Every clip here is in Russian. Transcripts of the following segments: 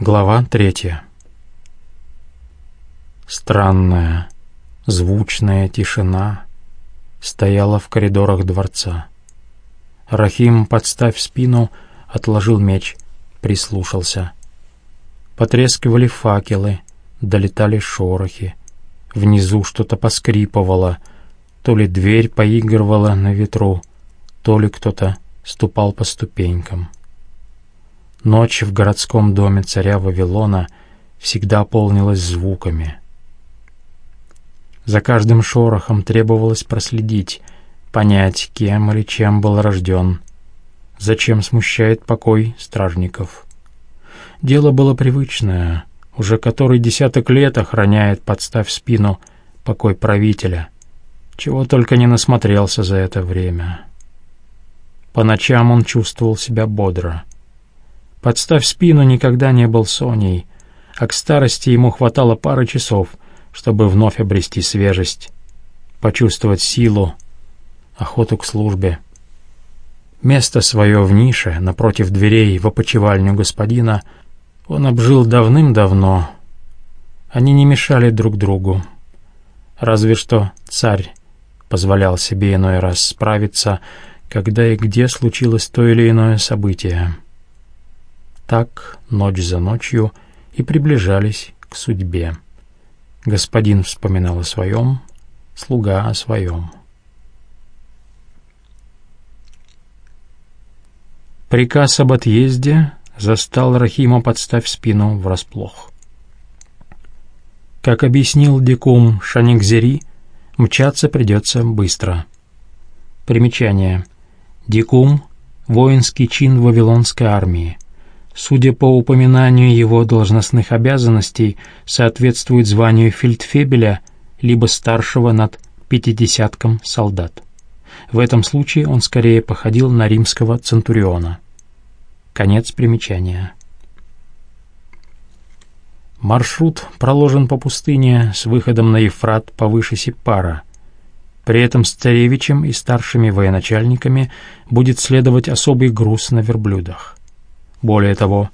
Глава третья. Странная, звучная тишина стояла в коридорах дворца. Рахим, подставь спину, отложил меч, прислушался. Потрескивали факелы, долетали шорохи. Внизу что-то поскрипывало, то ли дверь поигрывала на ветру, то ли кто-то ступал по ступенькам. Ночь в городском доме царя Вавилона всегда полнилась звуками. За каждым шорохом требовалось проследить, понять, кем или чем был рожден, зачем смущает покой стражников. Дело было привычное, уже который десяток лет охраняет, подставь спину, покой правителя, чего только не насмотрелся за это время. По ночам он чувствовал себя бодро — Подставь спину никогда не был Соней, а к старости ему хватало пары часов, чтобы вновь обрести свежесть, почувствовать силу, охоту к службе. Место свое в нише, напротив дверей в опочивальню господина, он обжил давным-давно. Они не мешали друг другу. Разве что царь позволял себе иной раз справиться, когда и где случилось то или иное событие. Так, ночь за ночью, и приближались к судьбе. Господин вспоминал о своем, слуга о своем. Приказ об отъезде застал Рахима подставь спину врасплох. Как объяснил Дикум Шаникзери, мчаться придется быстро. Примечание. Дикум — воинский чин Вавилонской армии — Судя по упоминанию его должностных обязанностей, соответствует званию фельдфебеля либо старшего над пятидесятком солдат. В этом случае он скорее походил на римского центуриона. Конец примечания. Маршрут проложен по пустыне с выходом на Ефрат повыше Сипара. При этом с царевичем и старшими военачальниками будет следовать особый груз на верблюдах. Более того,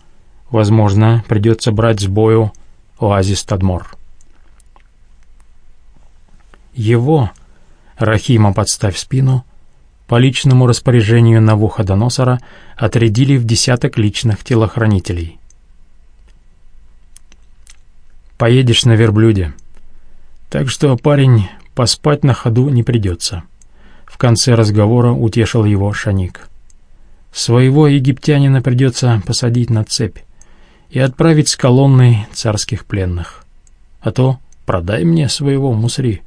возможно, придется брать с бою оазис Тадмор. Его, Рахима подставь спину, по личному распоряжению Навуходоносора отрядили в десяток личных телохранителей. «Поедешь на верблюде, так что, парень, поспать на ходу не придется». В конце разговора утешил его Шаник. Своего египтянина придется посадить на цепь и отправить с колонной царских пленных. А то продай мне своего мусри.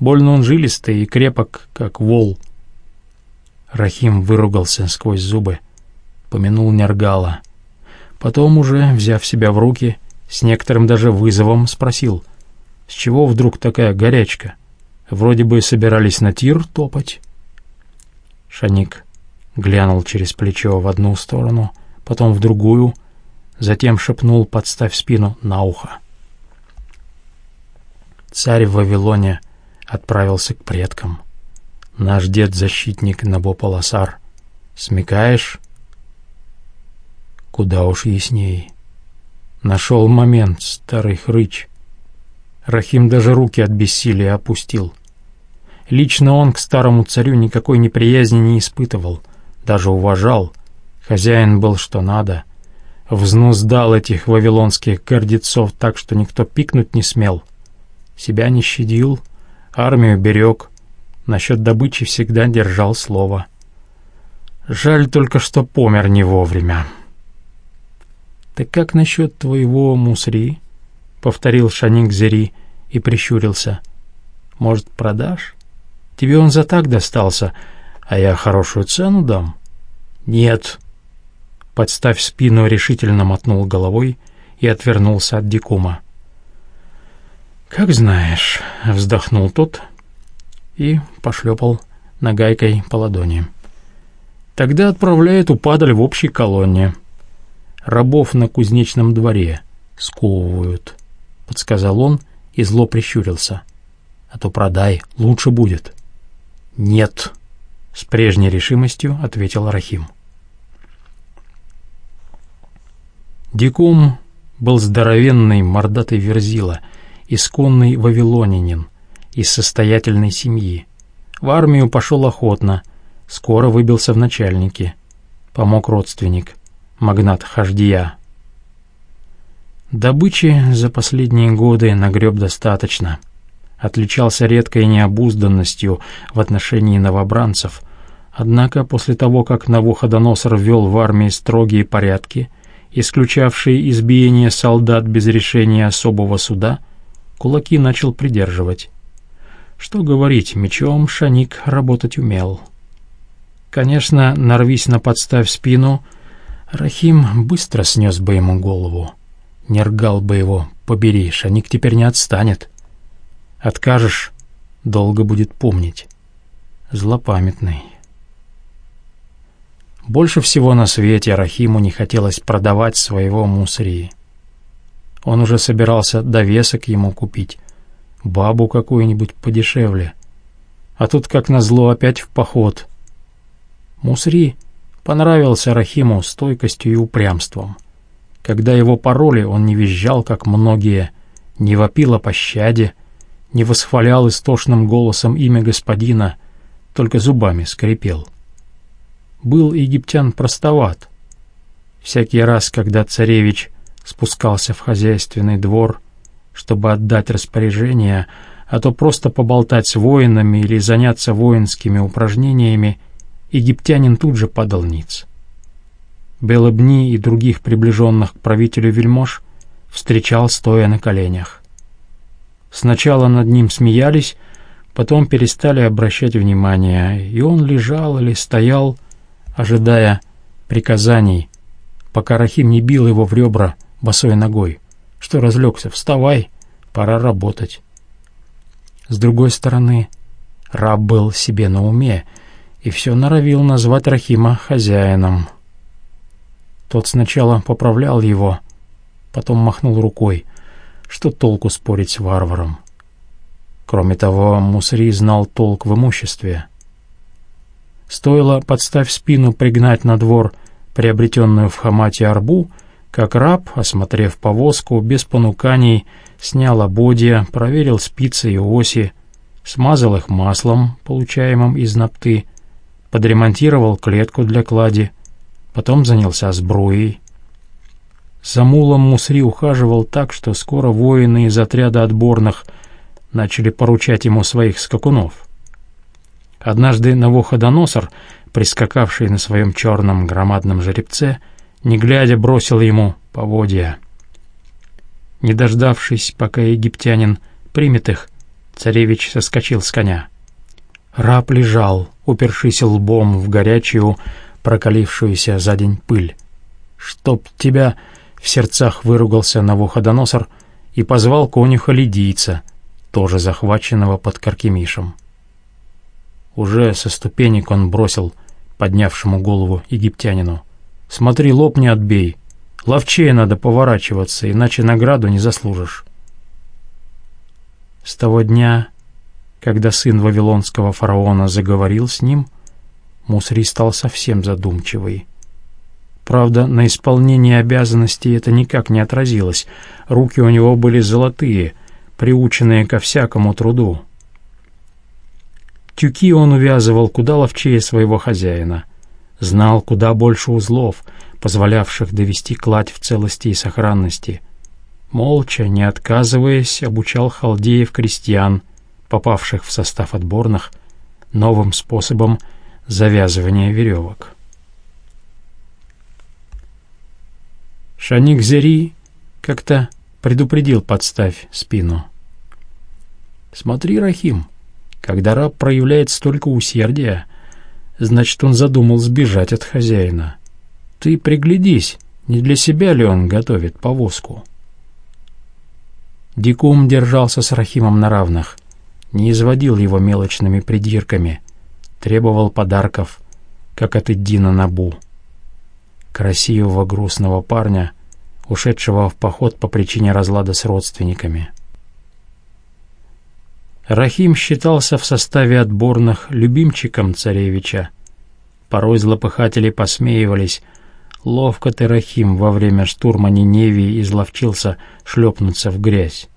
Больно он жилистый и крепок, как вол. Рахим выругался сквозь зубы, помянул Нергала. Потом уже, взяв себя в руки, с некоторым даже вызовом спросил, с чего вдруг такая горячка? Вроде бы собирались на тир топать. Шаник глянул через плечо в одну сторону, потом в другую, затем шепнул, подставь спину на ухо. Царь в Вавилоне отправился к предкам. Наш дед-защитник Набополосар. Смекаешь? Куда уж ясней. Нашел момент, старый хрыч. Рахим даже руки от бессилия опустил. Лично он к старому царю никакой неприязни не испытывал — даже уважал. Хозяин был что надо. Взнуздал этих вавилонских гордецов так, что никто пикнуть не смел. Себя не щадил, армию берег, насчет добычи всегда держал слово. Жаль только, что помер не вовремя. «Так как насчет твоего мусри?» — повторил Шаник Зери и прищурился. «Может, продашь? Тебе он за так достался, а я хорошую цену дам». «Нет». Подставь спину, решительно мотнул головой и отвернулся от Дикума. «Как знаешь», — вздохнул тот и пошлепал нагайкой по ладони. «Тогда отправляет эту падаль в общей колонне. Рабов на кузнечном дворе сковывают», — подсказал он и зло прищурился. «А то продай, лучше будет». «Нет», — с прежней решимостью ответил Рахим. Дикум был здоровенный мордатый верзила, исконный вавилонянин, из состоятельной семьи. В армию пошел охотно, скоро выбился в начальники. Помог родственник, магнат Хаждия. Добычи за последние годы нагреб достаточно. Отличался редкой необузданностью в отношении новобранцев. Однако после того, как Навуходоносор ввел в армии строгие порядки, исключавшие избиение солдат без решения особого суда, кулаки начал придерживать. Что говорить, мечом Шаник работать умел. Конечно, нарвись на подставь спину, Рахим быстро снес бы ему голову. Не ргал бы его, побери, Шаник теперь не отстанет. Откажешь, долго будет помнить. Злопамятный. Больше всего на свете Рахиму не хотелось продавать своего мусри. Он уже собирался довесок ему купить, бабу какую-нибудь подешевле. А тут, как назло, опять в поход. Мусри понравился Рахиму стойкостью и упрямством. Когда его пароли, он не визжал, как многие, не вопил о пощаде, не восхвалял истошным голосом имя господина, только зубами скрипел. Был египтян простоват. Всякий раз, когда царевич спускался в хозяйственный двор, чтобы отдать распоряжение, а то просто поболтать с воинами или заняться воинскими упражнениями, египтянин тут же падал ниц. Белобни и других приближенных к правителю вельмож встречал, стоя на коленях. Сначала над ним смеялись, потом перестали обращать внимание, и он лежал или стоял, ожидая приказаний, пока Рахим не бил его в ребра босой ногой что разлегся, вставай, пора работать. С другой стороны, раб был себе на уме и все норовил назвать Рахима хозяином. Тот сначала поправлял его, потом махнул рукой, что толку спорить с варваром. Кроме того, Мусри знал толк в имуществе. Стоило, подставь спину, пригнать на двор приобретенную в Хамате арбу — как раб, осмотрев повозку, без понуканий, снял ободья, проверил спицы и оси, смазал их маслом, получаемым из напты, подремонтировал клетку для клади, потом занялся сбруей. За мулом Мусри ухаживал так, что скоро воины из отряда отборных начали поручать ему своих скакунов. Однажды Навуходоносор, прискакавший на своем черном громадном жеребце, не глядя, бросил ему поводья. Не дождавшись, пока египтянин примет их, царевич соскочил с коня. Раб лежал, упершись лбом в горячую, прокалившуюся за день пыль. «Чтоб тебя!» — в сердцах выругался Навуходоносор и позвал конюха-лидийца, тоже захваченного под Каркемишем. Уже со ступенек он бросил поднявшему голову египтянину. Смотри, лоб не отбей. Ловчее надо поворачиваться, иначе награду не заслужишь. С того дня, когда сын вавилонского фараона заговорил с ним, Мусри стал совсем задумчивый. Правда, на исполнение обязанностей это никак не отразилось. Руки у него были золотые, приученные ко всякому труду. Тюки он увязывал куда ловчее своего хозяина знал куда больше узлов, позволявших довести кладь в целости и сохранности. Молча, не отказываясь, обучал халдеев-крестьян, попавших в состав отборных, новым способом завязывания веревок. Шаник Зери как-то предупредил подставь спину. «Смотри, Рахим, когда раб проявляет столько усердия, Значит, он задумал сбежать от хозяина. Ты приглядись, не для себя ли он готовит повозку? Дикум держался с Рахимом на равных, не изводил его мелочными придирками, требовал подарков, как от Эддина Набу. Красивого грустного парня, ушедшего в поход по причине разлада с родственниками. Рахим считался в составе отборных любимчиком царевича. Порой злопыхатели посмеивались, Ловко ты, Рахим, во время штурма Ниневии изловчился шлепнуться в грязь.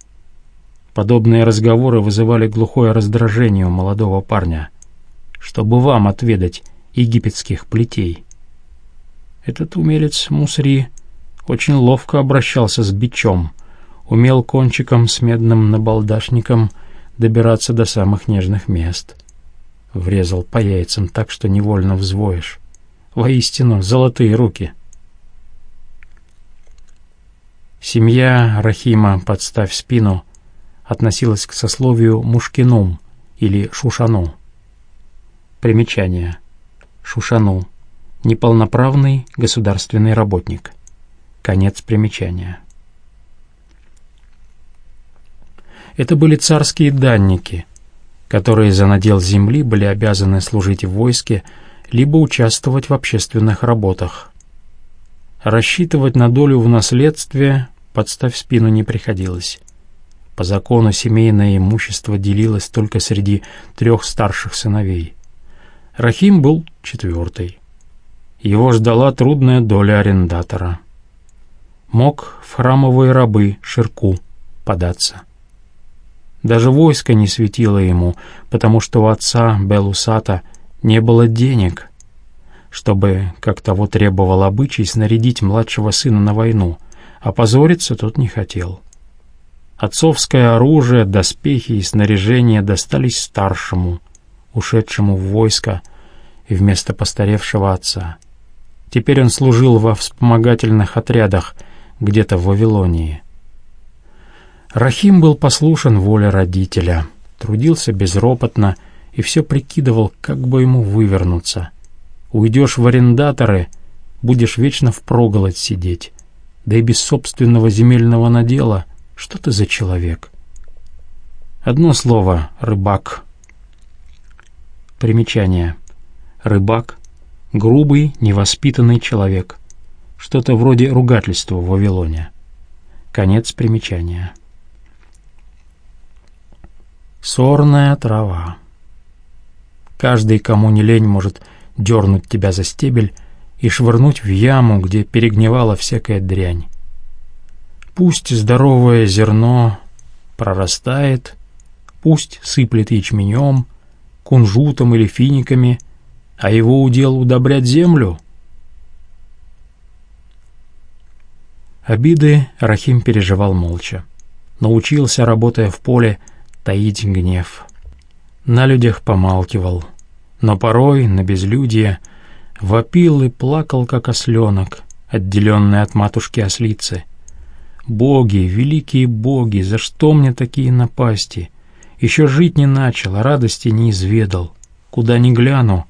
Подобные разговоры вызывали глухое раздражение у молодого парня. Чтобы вам отведать египетских плетей. Этот умелец Мусри очень ловко обращался с бичом, умел кончиком с медным набалдашником добираться до самых нежных мест. Врезал по яйцам так, что невольно взвоишь. Воистину, золотые руки. Семья Рахима «Подставь спину» относилась к сословию Мушкинум или Шушану. Примечание. Шушану. Неполноправный государственный работник. Конец примечания. Это были царские данники, которые за надел земли были обязаны служить в войске либо участвовать в общественных работах. Рассчитывать на долю в наследстве подставь спину не приходилось. По закону семейное имущество делилось только среди трех старших сыновей. Рахим был четвертый. Его ждала трудная доля арендатора. Мог в храмовые рабы Ширку податься. Даже войско не светило ему, потому что у отца Белусата не было денег, чтобы, как того требовал обычай, снарядить младшего сына на войну, а позориться тот не хотел. Отцовское оружие, доспехи и снаряжение достались старшему, ушедшему в войско и вместо постаревшего отца. Теперь он служил во вспомогательных отрядах где-то в Вавилонии. Рахим был послушен воле родителя, трудился безропотно и все прикидывал, как бы ему вывернуться. Уйдешь в арендаторы, будешь вечно впроголодь сидеть. Да и без собственного земельного надела, что ты за человек? Одно слово — рыбак. Примечание. Рыбак — грубый, невоспитанный человек. Что-то вроде ругательства в Вавилоне. Конец примечания. Сорная трава. Каждый, кому не лень, может дернуть тебя за стебель и швырнуть в яму, где перегнивала всякая дрянь. Пусть здоровое зерно прорастает, пусть сыплет ячменем, кунжутом или финиками, а его удел удобрять землю. Обиды Рахим переживал молча. Научился, работая в поле, таить гнев. На людях помалкивал, но порой на безлюдье вопил и плакал, как осленок, отделенный от матушки ослицы. «Боги, великие боги, за что мне такие напасти? Еще жить не начал, а радости не изведал. Куда ни гляну,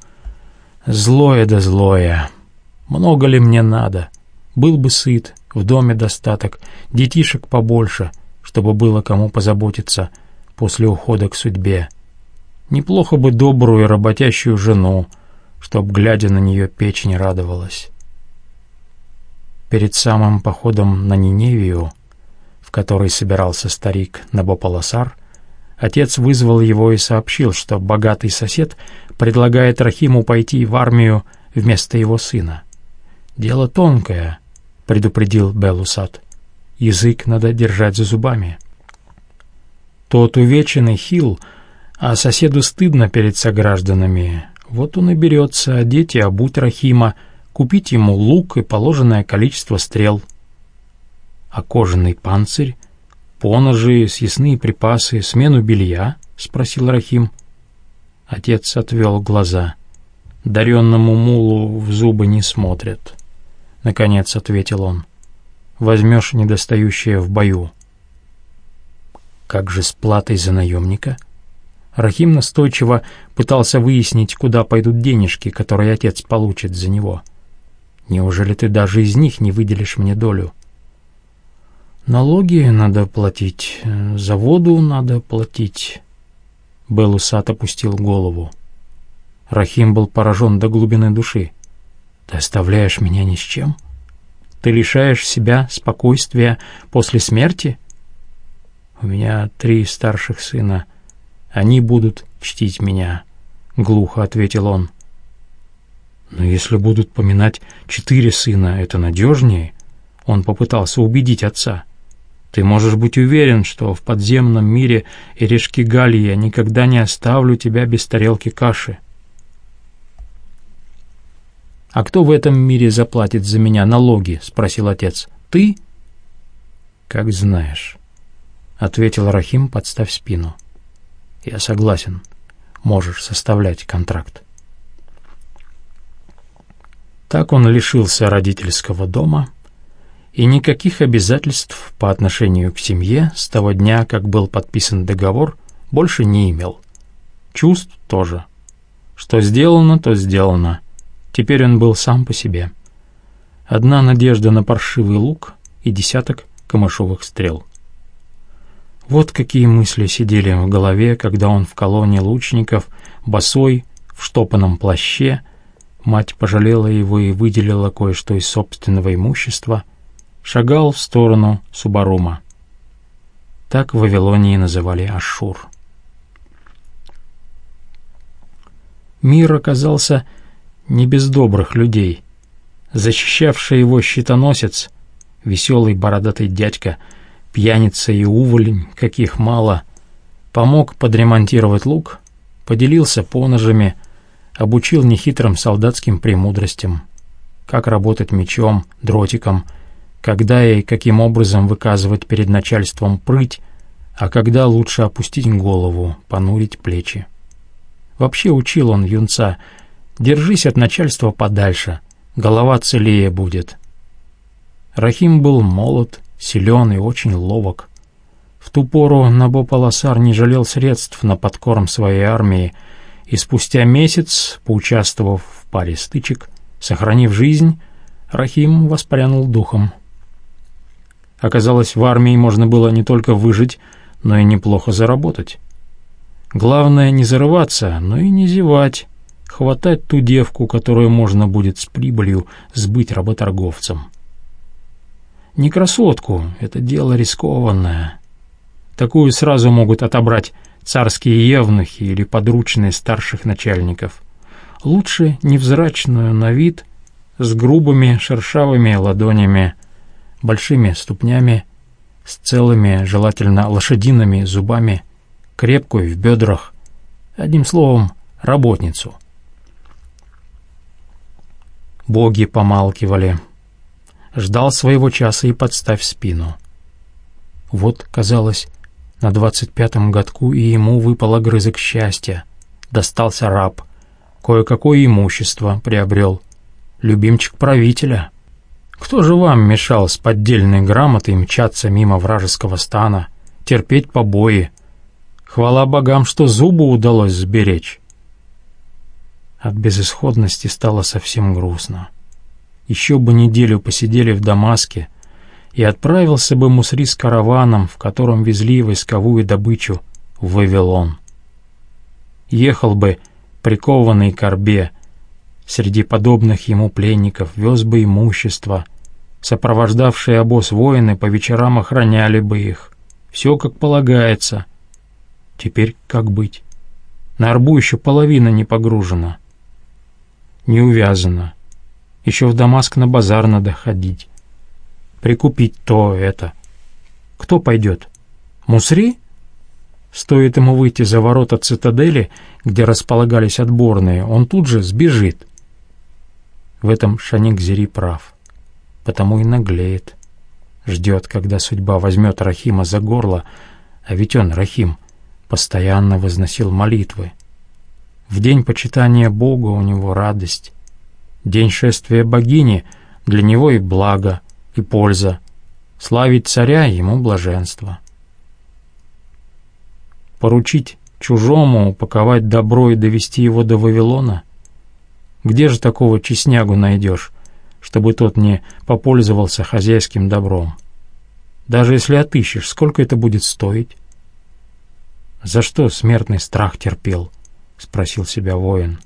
злое да злое. Много ли мне надо? Был бы сыт, в доме достаток, детишек побольше, чтобы было кому позаботиться» после ухода к судьбе. Неплохо бы добрую и работящую жену, чтоб, глядя на нее, печень радовалась. Перед самым походом на Ниневию, в который собирался старик Набополосар, отец вызвал его и сообщил, что богатый сосед предлагает Рахиму пойти в армию вместо его сына. «Дело тонкое», — предупредил Белусат. «Язык надо держать за зубами». Тот увеченный хил, а соседу стыдно перед согражданами. Вот он и берется одеть и обуть Рахима, купить ему лук и положенное количество стрел. А кожаный панцирь, поножи, съестные припасы, смену белья? — спросил Рахим. Отец отвел глаза. Даренному мулу в зубы не смотрят. Наконец ответил он. Возьмешь недостающее в бою. Как же с платой за наемника? Рахим настойчиво пытался выяснить, куда пойдут денежки, которые отец получит за него. Неужели ты даже из них не выделишь мне долю? Налоги надо платить, за воду надо платить. Белусат опустил голову. Рахим был поражен до глубины души. Ты оставляешь меня ни с чем? Ты лишаешь себя спокойствия после смерти? У меня три старших сына. Они будут чтить меня», — глухо ответил он. Но если будут поминать четыре сына, это надежнее. Он попытался убедить отца. Ты можешь быть уверен, что в подземном мире Эрешки Гали я никогда не оставлю тебя без тарелки каши. «А кто в этом мире заплатит за меня налоги?» — спросил отец. «Ты?» «Как знаешь», — ответил Рахим, подставь спину. «Я согласен. Можешь составлять контракт». Так он лишился родительского дома и никаких обязательств по отношению к семье с того дня, как был подписан договор, больше не имел. Чувств тоже. Что сделано, то сделано. Теперь он был сам по себе. Одна надежда на паршивый лук и десяток камышовых стрел. Вот какие мысли сидели в голове, когда он в колонии лучников, босой, в штопанном плаще, Мать пожалела его и выделила кое-что из собственного имущества, шагал в сторону Субарума. Так в Вавилонии называли Ашур. Мир оказался не без добрых людей. Защищавший его щитоносец, веселый бородатый дядька, пьяница и уволень, каких мало, помог подремонтировать лук, поделился поножами, обучил нехитрым солдатским премудростям, как работать мечом, дротиком, когда и каким образом выказывать перед начальством прыть, а когда лучше опустить голову, понурить плечи. Вообще учил он юнца, держись от начальства подальше, голова целее будет. Рахим был молод, силен и очень ловок. В ту пору Набопаласар не жалел средств на подкорм своей армии, и спустя месяц, поучаствовав в паре стычек, сохранив жизнь, Рахим воспрянул духом. Оказалось, в армии можно было не только выжить, но и неплохо заработать. Главное не зарываться, но и не зевать, хватать ту девку, которую можно будет с прибылью сбыть работорговцам. Не красотку, это дело рискованное. Такую сразу могут отобрать царские евнухи или подручные старших начальников. Лучше невзрачную на вид, с грубыми шершавыми ладонями, большими ступнями, с целыми, желательно лошадиными зубами, крепкую в бедрах, одним словом, работницу. Боги помалкивали. Ждал своего часа и подставь спину. Вот, казалось, на двадцать пятом годку и ему выпал огрызок счастья. Достался раб. Кое-какое имущество приобрел. Любимчик правителя. Кто же вам мешал с поддельной грамотой мчаться мимо вражеского стана, терпеть побои? Хвала богам, что зубы удалось сберечь. От безысходности стало совсем грустно. Еще бы неделю посидели в Дамаске, и отправился бы Мусри с караваном, в котором везли войсковую добычу, в Вавилон. Ехал бы, прикованный к орбе, среди подобных ему пленников вез бы имущество, сопровождавшие обоз воины по вечерам охраняли бы их. Все как полагается. Теперь как быть? На орбу еще половина не погружена. Не увязана. Еще в Дамаск на базар надо ходить прикупить то это. Кто пойдет? Мусри? Стоит ему выйти за ворота цитадели, где располагались отборные, он тут же сбежит. В этом Шаник Зери прав, потому и наглеет. Ждет, когда судьба возьмет Рахима за горло, а ведь он, Рахим, постоянно возносил молитвы. В день почитания Бога у него радость, день шествия богини для него и благо — и польза. Славить царя ему блаженство. Поручить чужому упаковать добро и довести его до Вавилона? Где же такого честнягу найдешь, чтобы тот не попользовался хозяйским добром? Даже если отыщешь, сколько это будет стоить? «За что смертный страх терпел?» — спросил себя воин.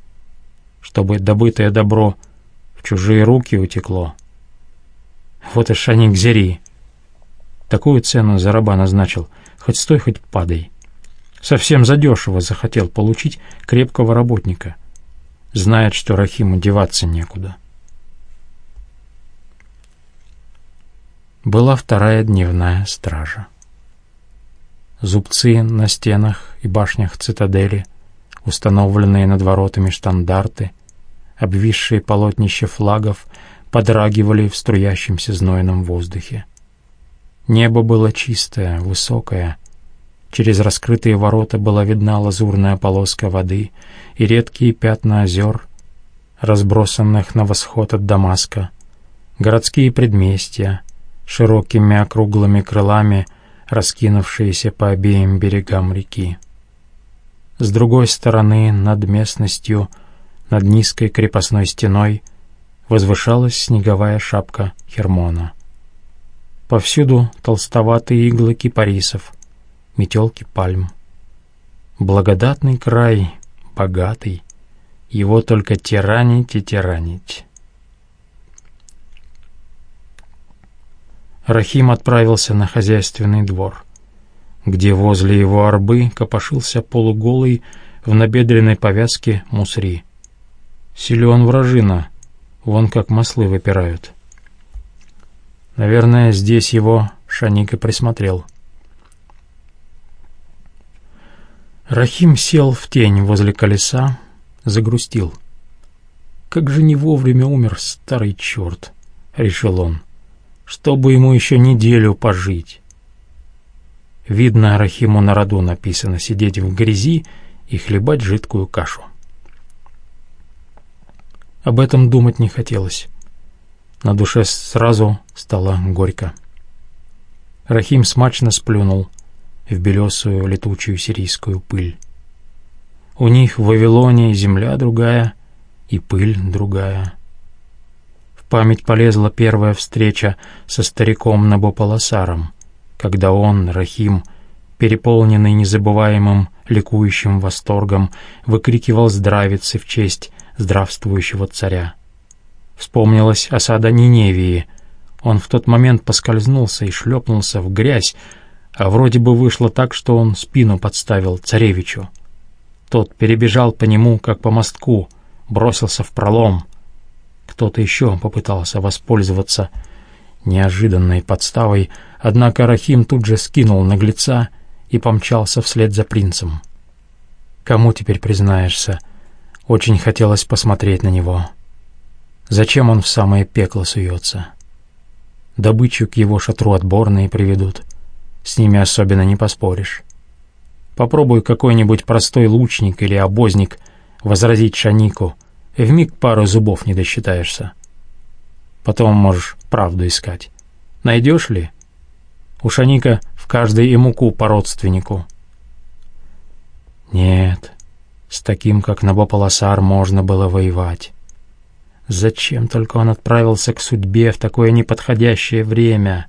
«Чтобы добытое добро в чужие руки утекло». Вот и шаник зери. Такую цену за раба назначил, хоть стой, хоть падай. Совсем задешево захотел получить крепкого работника. знает, что Рахиму деваться некуда. Была вторая дневная стража. Зубцы на стенах и башнях цитадели, установленные над воротами штандарты, обвисшие полотнища флагов подрагивали в струящемся знойном воздухе. Небо было чистое, высокое. Через раскрытые ворота была видна лазурная полоска воды и редкие пятна озер, разбросанных на восход от Дамаска, городские предместья, широкими округлыми крылами, раскинувшиеся по обеим берегам реки. С другой стороны, над местностью, над низкой крепостной стеной, возвышалась снеговая шапка Хермона. Повсюду толстоватые иглы кипарисов, метелки пальм. Благодатный край, богатый, его только тиранить и тиранить. Рахим отправился на хозяйственный двор, где возле его арбы копошился полуголый в набедренной повязке мусри. Силен вражина, вон как маслы выпирают. Наверное, здесь его Шаник и присмотрел. Рахим сел в тень возле колеса, загрустил. «Как же не вовремя умер старый черт!» — решил он. «Чтобы ему еще неделю пожить!» Видно, Рахиму на роду написано сидеть в грязи и хлебать жидкую кашу. Об этом думать не хотелось. На душе сразу стало горько. Рахим смачно сплюнул в белесую летучую сирийскую пыль. У них в Вавилоне земля другая и пыль другая. В память полезла первая встреча со стариком Набополосаром, когда он, Рахим, переполненный незабываемым ликующим восторгом, выкрикивал здравицы в честь здравствующего царя. Вспомнилась осада Ниневии. Он в тот момент поскользнулся и шлепнулся в грязь, а вроде бы вышло так, что он спину подставил царевичу. Тот перебежал по нему, как по мостку, бросился в пролом. Кто-то еще попытался воспользоваться неожиданной подставой, однако Рахим тут же скинул наглеца и помчался вслед за принцем. Кому теперь признаешься? Очень хотелось посмотреть на него. Зачем он в самое пекло суется? Добычу к его шатру отборные приведут. С ними особенно не поспоришь. Попробуй какой-нибудь простой лучник или обозник возразить Шанику, вмиг пару зубов не досчитаешься. Потом можешь правду искать. Найдешь ли? У Шаника в каждой и муку по родственнику. Нет, с таким, как Набополосар, можно было воевать. Зачем только он отправился к судьбе в такое неподходящее время?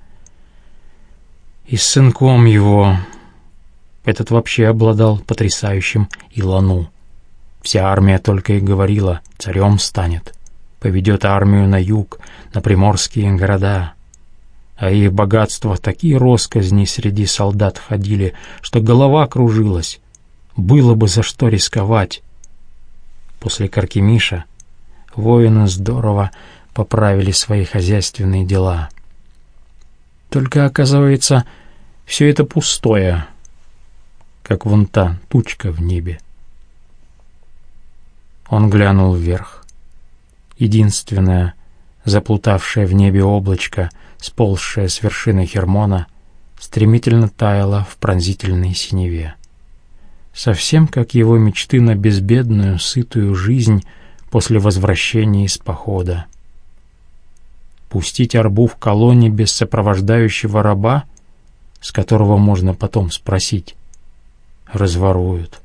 И с сынком его... Этот вообще обладал потрясающим Илану. Вся армия только и говорила, царем станет, поведет армию на юг, на приморские города. А их богатства такие росказни среди солдат ходили, что голова кружилась. Было бы за что рисковать. После Каркемиша воины здорово поправили свои хозяйственные дела. Только, оказывается, все это пустое, как вон та тучка в небе. Он глянул вверх. Единственное, заплутавшее в небе облачко, сползшее с вершины Хермона, стремительно таяло в пронзительной синеве. Совсем как его мечты на безбедную, сытую жизнь — после возвращения из похода. Пустить арбу в колонне без сопровождающего раба, с которого можно потом спросить, разворуют.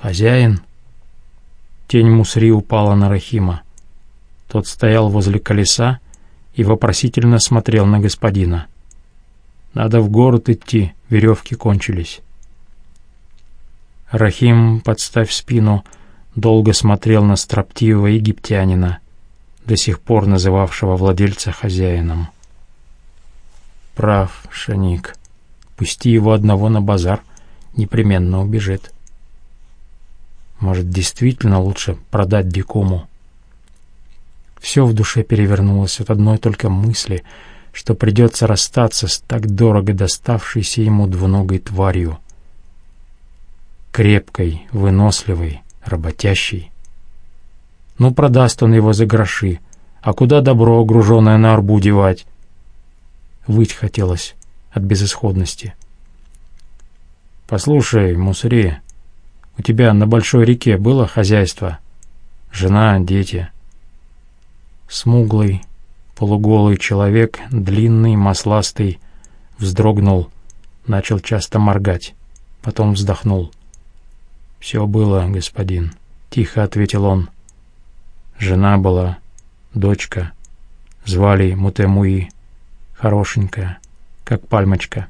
Хозяин? Тень Мусри упала на Рахима. Тот стоял возле колеса и вопросительно смотрел на господина. «Надо в город идти, веревки кончились». Рахим, подставь спину, — долго смотрел на строптивого египтянина, до сих пор называвшего владельца хозяином. «Прав, Шаник. Пусти его одного на базар, непременно убежит». Может, действительно лучше продать дикому? Все в душе перевернулось от одной только мысли, что придется расстаться с так дорого доставшейся ему двуногой тварью. Крепкой, выносливой, работящей. Ну, продаст он его за гроши, а куда добро, груженное на арбу, девать? Выть хотелось от безысходности. «Послушай, Мусри, у тебя на большой реке было хозяйство? Жена, дети?» Смуглый, полуголый человек, длинный, масластый, вздрогнул, начал часто моргать, потом вздохнул. «Все было, господин», — тихо ответил он. «Жена была, дочка, звали Мутемуи, хорошенькая, как пальмочка».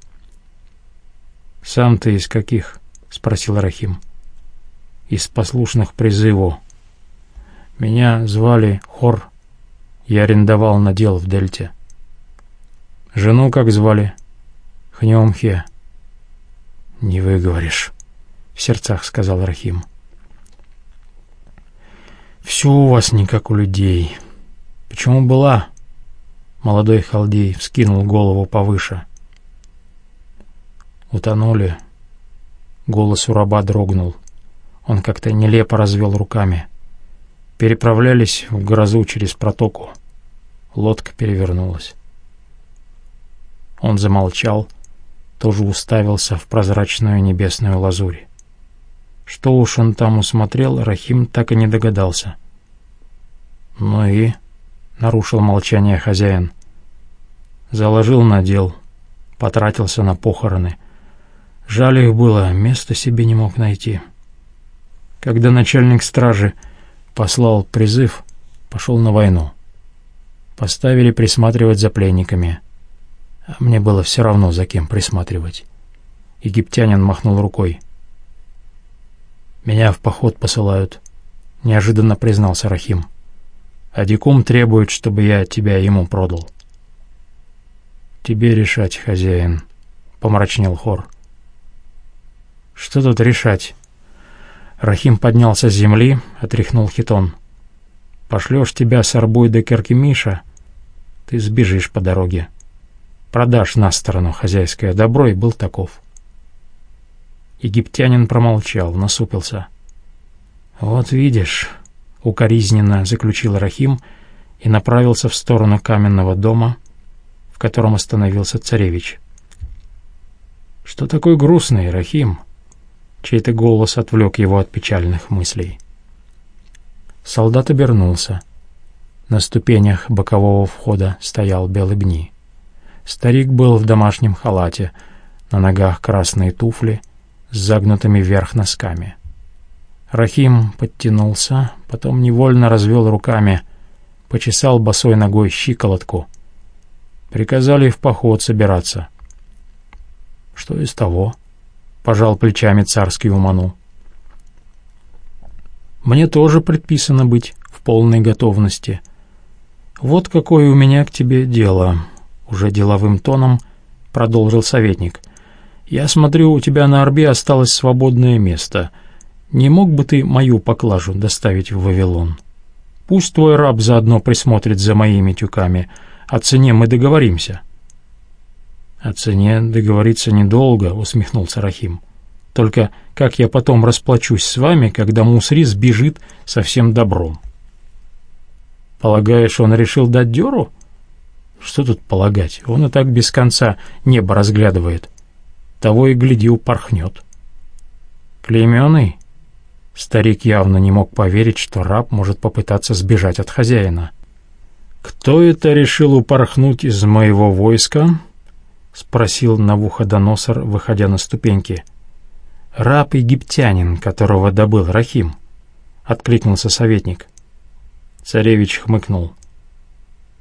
«Сам ты из каких?» — спросил Рахим. «Из послушных призыву. Меня звали Хор я арендовал надел в Дельте. Жену как звали? Хнемхе. Не выговоришь, в сердцах сказал Рахим. Все у вас не как у людей. Почему была? Молодой халдей вскинул голову повыше. Утонули. Голос у раба дрогнул. Он как-то нелепо развел руками. Переправлялись в грозу через протоку. Лодка перевернулась. Он замолчал, тоже уставился в прозрачную небесную лазурь. Что уж он там усмотрел, Рахим так и не догадался. «Ну и?» — нарушил молчание хозяин. Заложил надел, потратился на похороны. Жаль их было, места себе не мог найти. Когда начальник стражи послал призыв, пошел на войну. Поставили присматривать за пленниками. А мне было все равно, за кем присматривать. Египтянин махнул рукой. «Меня в поход посылают», — неожиданно признался Рахим. «А Дикум требует, чтобы я тебя ему продал». «Тебе решать, хозяин», — помрачнел Хор. «Что тут решать?» Рахим поднялся с земли, отряхнул хитон. «Пошлешь тебя с Арбой до Керкемиша, ты сбежишь по дороге. Продашь на сторону хозяйское добро, и был таков». Египтянин промолчал, насупился. «Вот видишь», — укоризненно заключил Рахим и направился в сторону каменного дома, в котором остановился царевич. «Что такой грустный, Рахим?» Чей-то голос отвлек его от печальных мыслей. Солдат обернулся. На ступенях бокового входа стоял белый бни. Старик был в домашнем халате, на ногах красные туфли с загнутыми вверх носками. Рахим подтянулся, потом невольно развел руками, почесал босой ногой щиколотку. Приказали в поход собираться. Что из того? —— пожал плечами царский уману. «Мне тоже предписано быть в полной готовности. Вот какое у меня к тебе дело», — уже деловым тоном продолжил советник. «Я смотрю, у тебя на орбе осталось свободное место. Не мог бы ты мою поклажу доставить в Вавилон? Пусть твой раб заодно присмотрит за моими тюками. О цене мы договоримся». «О цене договориться недолго», — усмехнулся Рахим. «Только как я потом расплачусь с вами, когда Мусри сбежит со всем добром?» «Полагаешь, он решил дать дёру?» «Что тут полагать? Он и так без конца небо разглядывает. Того и гляди упорхнет». «Клеймёный?» Старик явно не мог поверить, что раб может попытаться сбежать от хозяина. «Кто это решил упорхнуть из моего войска?» — спросил Навуходоносор, выходя на ступеньки. «Раб-египтянин, которого добыл Рахим», — откликнулся советник. Царевич хмыкнул.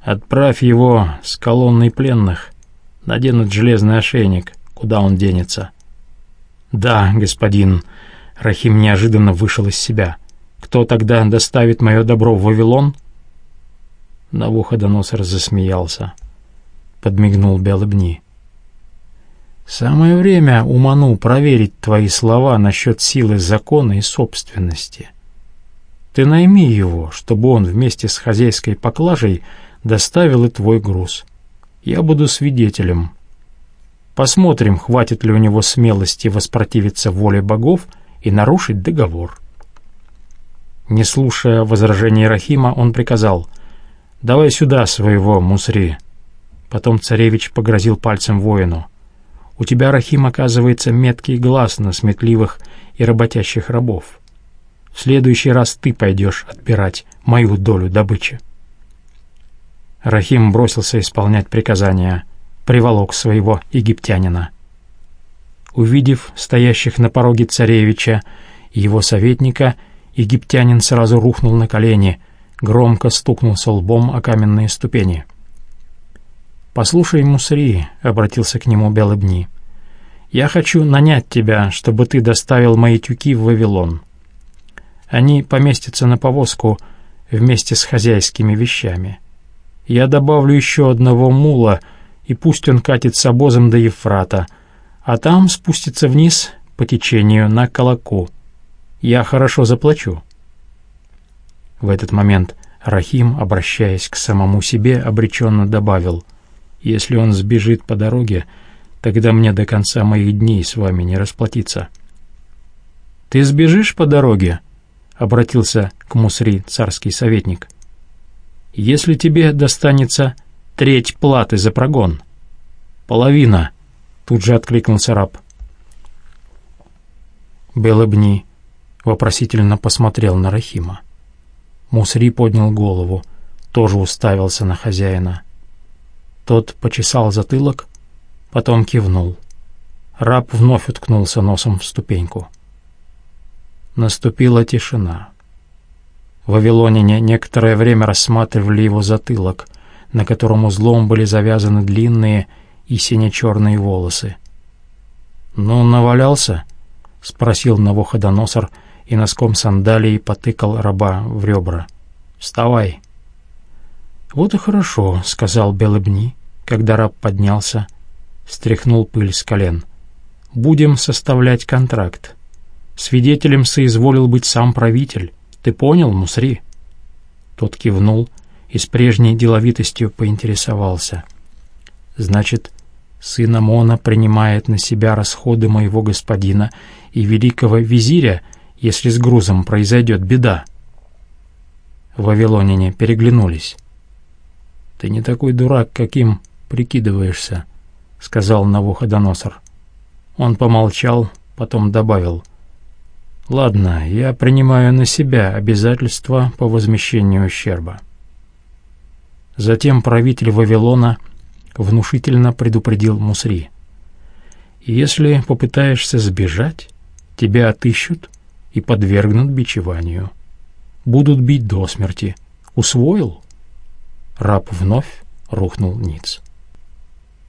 «Отправь его с колонной пленных. Наденут железный ошейник. Куда он денется?» «Да, господин». Рахим неожиданно вышел из себя. «Кто тогда доставит мое добро в Вавилон?» Навуходоносор засмеялся. Подмигнул Белобни. Самое время, Уману, проверить твои слова насчет силы закона и собственности. Ты найми его, чтобы он вместе с хозяйской поклажей доставил и твой груз. Я буду свидетелем. Посмотрим, хватит ли у него смелости воспротивиться воле богов и нарушить договор. Не слушая возражений Рахима, он приказал «Давай сюда своего, Мусри». Потом царевич погрозил пальцем воину. У тебя, Рахим, оказывается меткий глаз на сметливых и работящих рабов. В следующий раз ты пойдешь отбирать мою долю добычи. Рахим бросился исполнять приказания, приволок своего египтянина. Увидев стоящих на пороге царевича и его советника, египтянин сразу рухнул на колени, громко стукнулся лбом о каменные ступени — «Послушай, Мусри», — обратился к нему Белобни, — «я хочу нанять тебя, чтобы ты доставил мои тюки в Вавилон. Они поместятся на повозку вместе с хозяйскими вещами. Я добавлю еще одного мула, и пусть он катит с обозом до Ефрата, а там спустится вниз по течению на Колоку. Я хорошо заплачу». В этот момент Рахим, обращаясь к самому себе, обреченно добавил — если он сбежит по дороге, тогда мне до конца моих дней с вами не расплатиться». «Ты сбежишь по дороге?» — обратился к Мусри царский советник. «Если тебе достанется треть платы за прогон». «Половина», — тут же откликнулся раб. Белобни вопросительно посмотрел на Рахима. Мусри поднял голову, тоже уставился на хозяина. Тот почесал затылок, потом кивнул. Раб вновь уткнулся носом в ступеньку. Наступила тишина. Вавилоняне некоторое время рассматривали его затылок, на котором узлом были завязаны длинные и сине-черные волосы. «Ну, навалялся?» — спросил Навуходоносор и носком сандалии потыкал раба в ребра. «Вставай!» «Вот и хорошо», — сказал Белыбни, когда раб поднялся, стряхнул пыль с колен. «Будем составлять контракт. Свидетелем соизволил быть сам правитель. Ты понял, Мусри?» Тот кивнул и с прежней деловитостью поинтересовался. «Значит, сын Амона принимает на себя расходы моего господина и великого визиря, если с грузом произойдет беда?» Вавилоняне переглянулись. «Ты не такой дурак, каким прикидываешься», — сказал Навуходоносор. Он помолчал, потом добавил. «Ладно, я принимаю на себя обязательства по возмещению ущерба». Затем правитель Вавилона внушительно предупредил Мусри. «Если попытаешься сбежать, тебя отыщут и подвергнут бичеванию. Будут бить до смерти. Усвоил?» Раб вновь рухнул ниц.